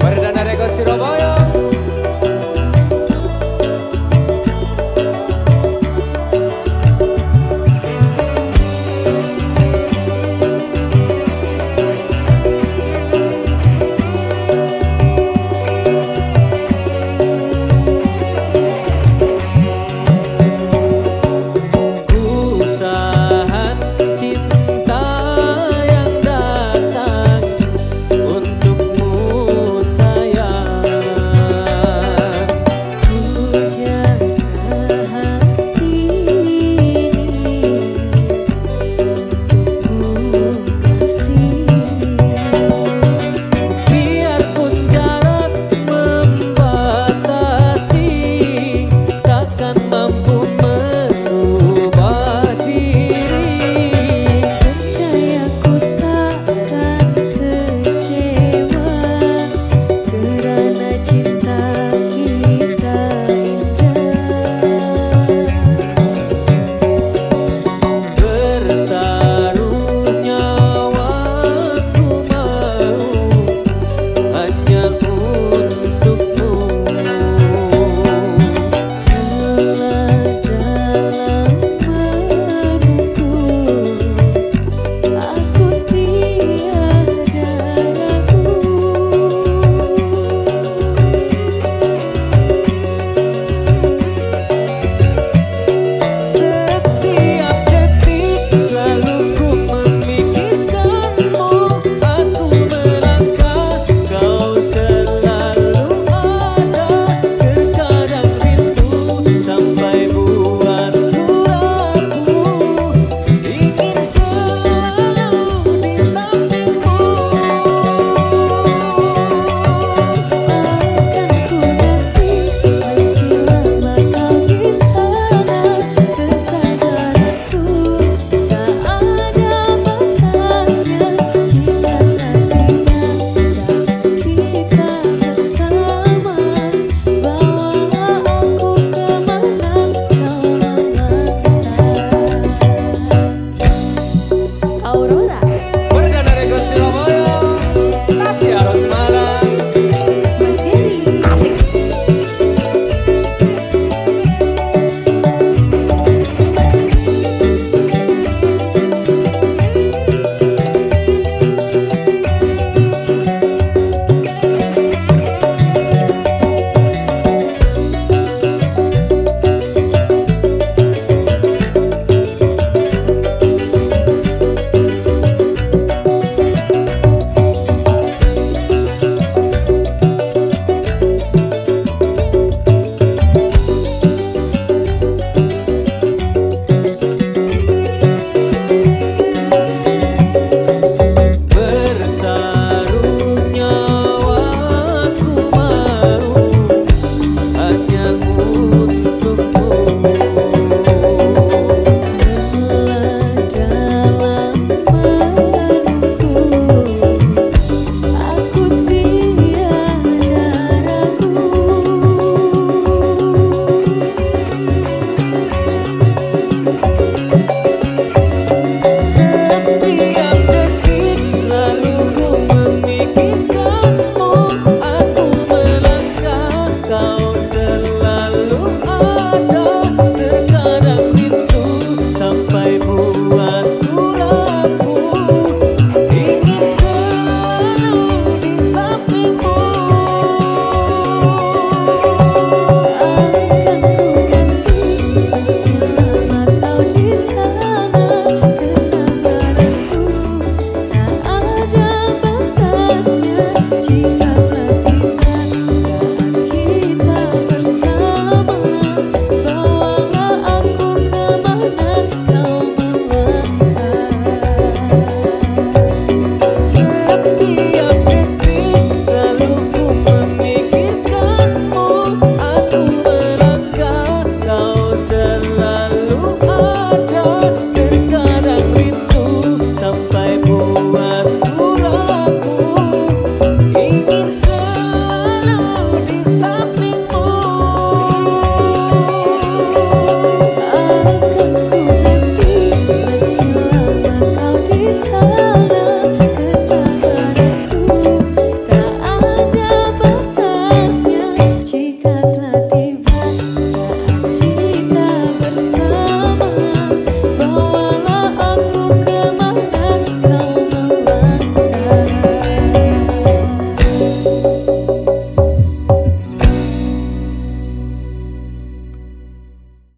Perdana Rekod Surabaya Kau selalu 世界